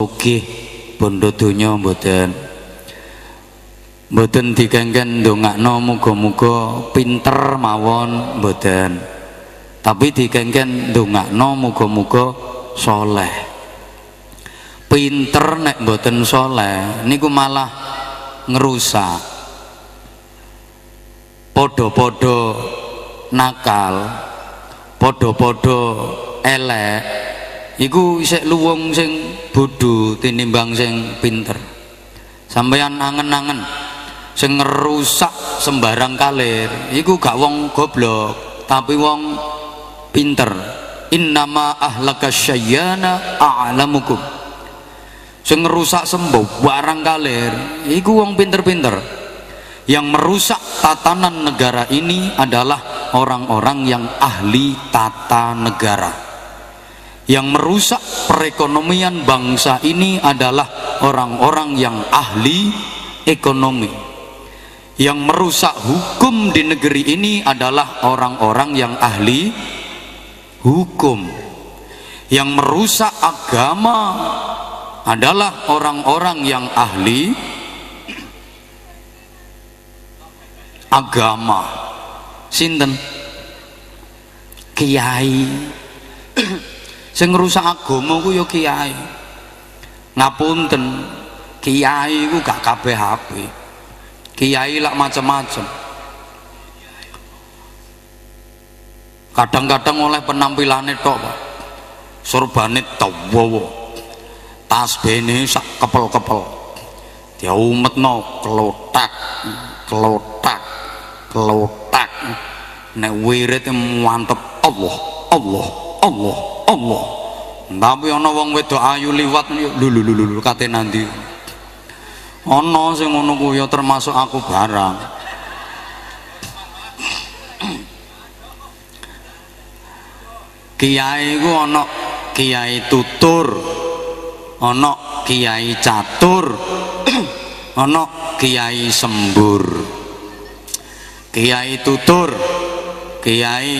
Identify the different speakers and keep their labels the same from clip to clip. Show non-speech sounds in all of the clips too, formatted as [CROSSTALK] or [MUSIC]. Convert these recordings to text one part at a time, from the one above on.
Speaker 1: Sugih bondo donya mboten. Mboten dikengken ndongakno muga-muga pinter mawon mboten. Tapi dikengken ndongakno muga-muga soleh. Pinter nek mboten soleh niku malah ngerusak. Podo-podo nakal, podo-podo elek iku isek luwung sing bodho tinimbang sing pinter. Sampeyan angen-angen sing ngerusak sembarang kalir iku gak wong goblok tapi wong pinter. Innama ahlaka syayyana a'lamukum. Sing ngerusak sembuh barang kalir iku wong pinter-pinter. Yang merusak tatanan negara ini adalah orang-orang yang ahli tata negara yang merusak perekonomian bangsa ini adalah orang-orang yang ahli ekonomi. Yang merusak hukum di negeri ini adalah orang-orang yang ahli hukum. Yang merusak agama adalah orang-orang yang ahli agama. Sinten? Kiai sing ngrusak agama ku ya kiai. Ngapunten kiai ku gak kabeh HP. Kiai lak macam-macam kadang-kadang oleh penampilannya tok Pak. Surbane tawawa tasbene sak kepel-kepel. Dia umetno kelotak kelotak kelotak. Nek wirid mantep Allah Allah Allah Allah. Tapi ana wong wedok ayu liwat lulu lulu lulu kate nanti ana sing ngono kuwi ya termasuk aku barang. Kiai ku ana kiai tutur ana kiai catur [CLEARS THROAT] ana kiai sembur. Kiai tutur kiai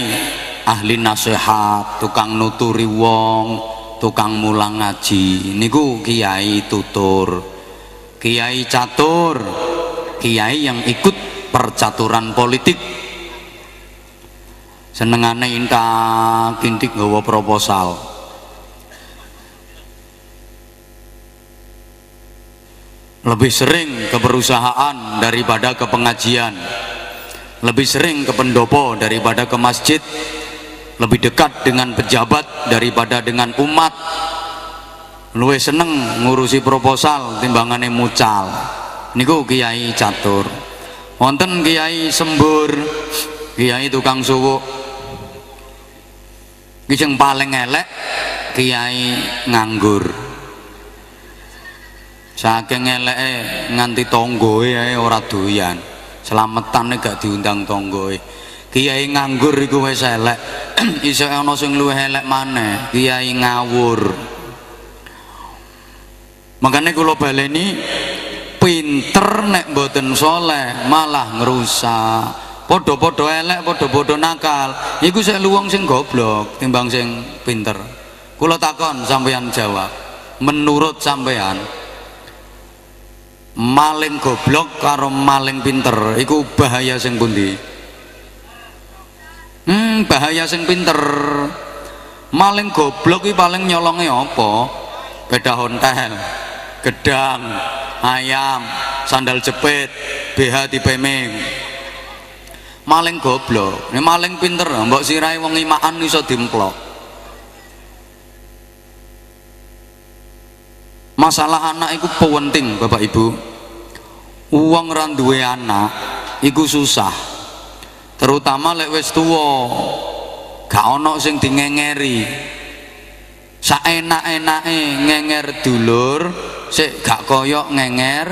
Speaker 1: ahli nasihat tukang nuturi wong tukang mulang ngaji. Niku kiai tutur kiai catur kiai yang ikut percaturan politik. Senengane intak kintik gawa proposal. Lebih sering ke perusahaan daripada ke pengajian. Lebih sering ke pendopo daripada ke masjid lebih dekat dengan pejabat daripada dengan umat. Luwe seneng ngurusi proposal timbangannya mucal. Niku kiai catur. Wonten kiai sembur kiai tukang suwuk. Yang paling elek kiai nganggur. Saking eleke nganti tonggoe ae ora doyan. Selametane gak diundang tonggoe kiai nganggur iku wis elek. [CLEARS THROAT] Iso ana sing luwih elek maneh kiai ngawur. Makanya kula baleni pinter nek mboten soleh malah ngerusak podo-podo elek podo-podo nakal. Iku sing luwung sing goblok timbang sing pinter. Kula takon sampeyan jawab. Menurut sampeyan maling goblok karo maling pinter iku bahaya sing pundi hmm bahaya sing pinter. Maling goblok iki paling nyolonge apa? Beda hontel gedang ayam sandal jepit BH dipeming maling goblok. Ini maling pinter mbok sirai wong imaan iso dimplok. Masalah anak itu penting bapak ibu. Uang randuwe anak itu susah terutama lek wis tuwa. Gak ana sing dingengeri. Saenak-enake ngenger dulur sik gak koyok ngenger.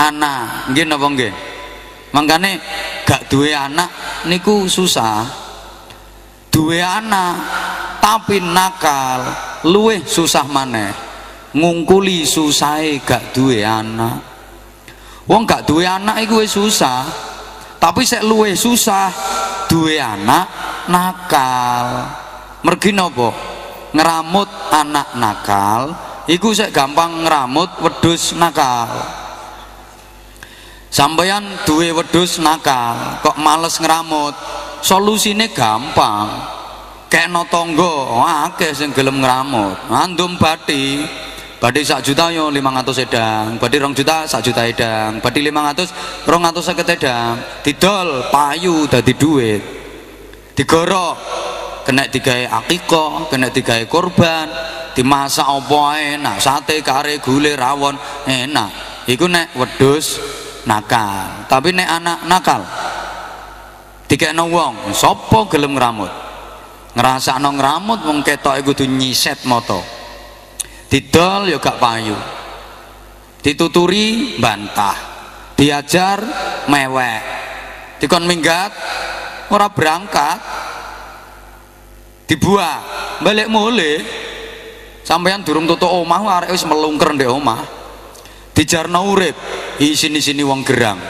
Speaker 1: Anak nggih napa nggih? Mangkane gak duwe anak niku susah. Duwe anak tapi nakal luweh susah maneh. Ngungkuli susahe gak duwe anak. Wong gak duwe anak iku susah tapi saya luwe susah duwe anak nakal. Mergi nopo ngeramut anak nakal iku sik gampang ngeramut wedhus nakal. Sampeyan duwe wedhus nakal kok males ngeramut? Solusine gampang. Kena tangga akeh sing gelem ngramut andum bati Badi sak juta yo 500 edang, badi rong juta sak juta edang, badi 500 rong atus seket edang. Didol payu dadi duit. Digorok kena digawe akiko, kena digawe korban, dimasak apa enak, sate kare gule rawon enak. Iku nek wedhus nakal. Tapi nek anak nakal dikekno wong, sapa gelem ngramut? Ngrasakno ngramut wong ketok iku kudu nyiset moto didol ya gak payu. Dituturi bantah. Diajar mewek. Dikon minggat ora berangkat. Dibuah balik mulai sampeyan durung tutuk omah arek wis melungker ndek omah. Dijarno urip isin-isini wong gerang.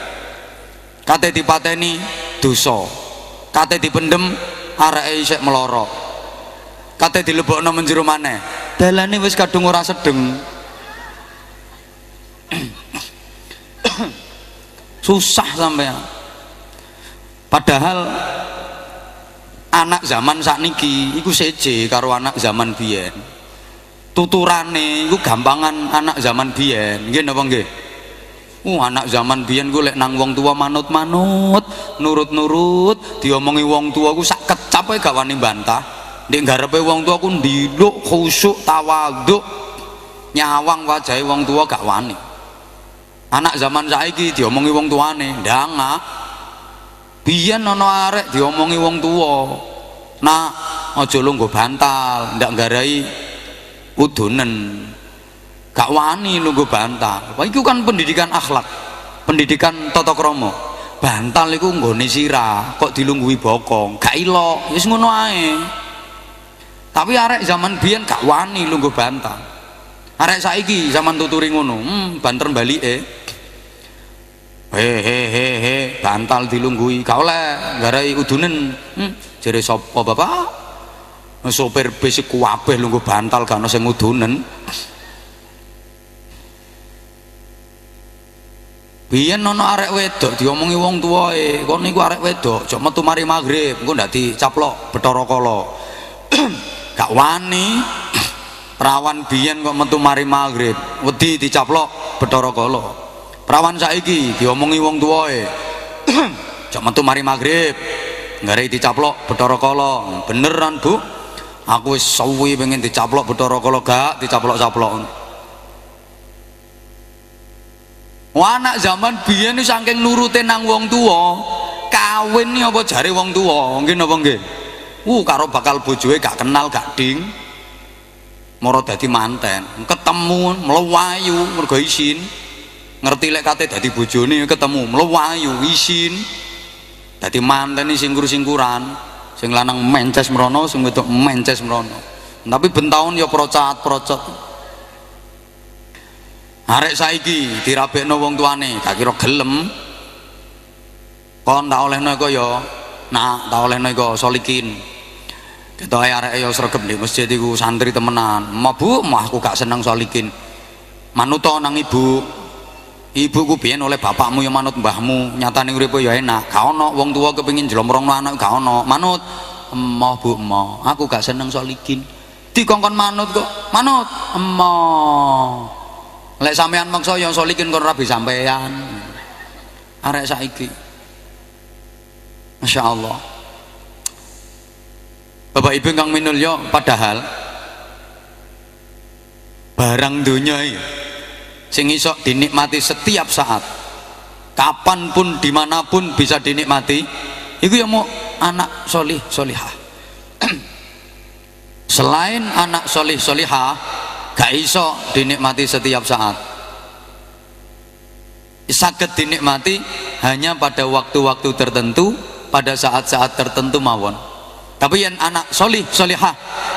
Speaker 1: Kate dipateni dosa. Kate dipendem arek isek meloro kate dilebokno menjero maneh dalane wis kadung ora sedeng. Susah sampean. Padahal anak zaman sakniki iku seje karo anak zaman biyen. Tuturane iku gampangan anak zaman biyen. Nggih napa nggih? Uh, anak zaman biyen gue lek nang wong tua manut-manut, nurut-nurut, diomongi wong tua gue sak kecap gak wani bantah di ngarepe wong tua ku ndiluk khusuk tawaduk nyawang wajahe wong tua gak wani. Anak zaman saiki diomongi wong tuane ndanga biyen ana arek diomongi wong tua nah aja lu bantal ndak nggarai udunen gak wani lu bantal. Itu kan pendidikan akhlak pendidikan tata krama. Bantal iku nggone sirah kok dilunggui bokong gak ilok wis ngono ae tapi arek zaman biyen gak wani lungguh bantal. Arek saiki zaman tuturi ngono hmm, banter balik eh he he he he bantal dilunggui. Kau oleh garai udunen hmm, jadi sopo bapak? Sopir bis kuwabe lungguh bantal gak ono sing udunen biyen arek wedok diomongi wong tuwae. Kon niku arek wedok jok metu mari magrib engko ndak dicaplok Kala [CLEARS THROAT] gak wani. Perawan biyen kok metu mari maghrib. Wedi dicaplok Bathara Kala perawan saiki diomongi wong tuwae. [CLEARS THROAT] Cok metu mari maghrib ngare dicaplok Bathara Kala beneran Bu. Aku suwi pengen dicaplok Bathara Kala gak dicaplok-caplok. Anak zaman biyen saking nurute nang wong tua kawin apa jare wong tua nggih napa nggih uh karo bakal bojoe gak kenal gak ding. Moro dadi manten ketemu mlewayu mergo isin. Ngerti lek kate dadi bojone ketemu mlewayu isin. Dadi manten singkur-singkuran sing lanang mences mrono sing wedok mences mrono. Tapi bentaun ya procat-procot arek saiki dirabekno wong tuane gak kira gelem. Kon tak olehno iku ya nak tak olehno iku solikin Ketoke arek ya sregep di masjid iku santri temenan. Mau Bu, mau aku gak seneng solikin. Manut nang ibu. Ibu ku biyen oleh bapakmu yang manut mbahmu, nyatane uripe ya enak. Gak wong tua kepengin jlomrongno anak gak ono. Manut. Emoh Bu, emoh. Aku gak seneng solikin. Dikongkon manut kok. Manut. Emoh. Lek sampean maksa yang solikin kon rabi sampean. Arek saiki. Masya Allah. Bapak Ibu kang minulya padahal barang dunia ini sing iso dinikmati setiap saat kapan pun di mana pun bisa dinikmati itu ya mau anak solih solihah. [CLEARS THROAT] Selain anak solih solihah gak iso dinikmati setiap saat. Sakit dinikmati hanya pada waktu-waktu tertentu pada saat-saat tertentu mawon tapi yang anak solih solihah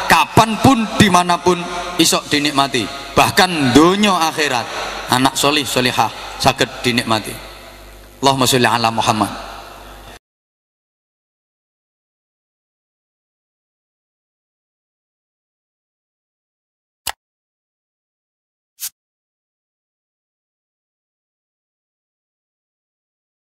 Speaker 1: kapan pun di mana pun isok dinikmati. Bahkan dunia akhirat anak solih solihah sakit dinikmati. Allahumma sholli ala Muhammad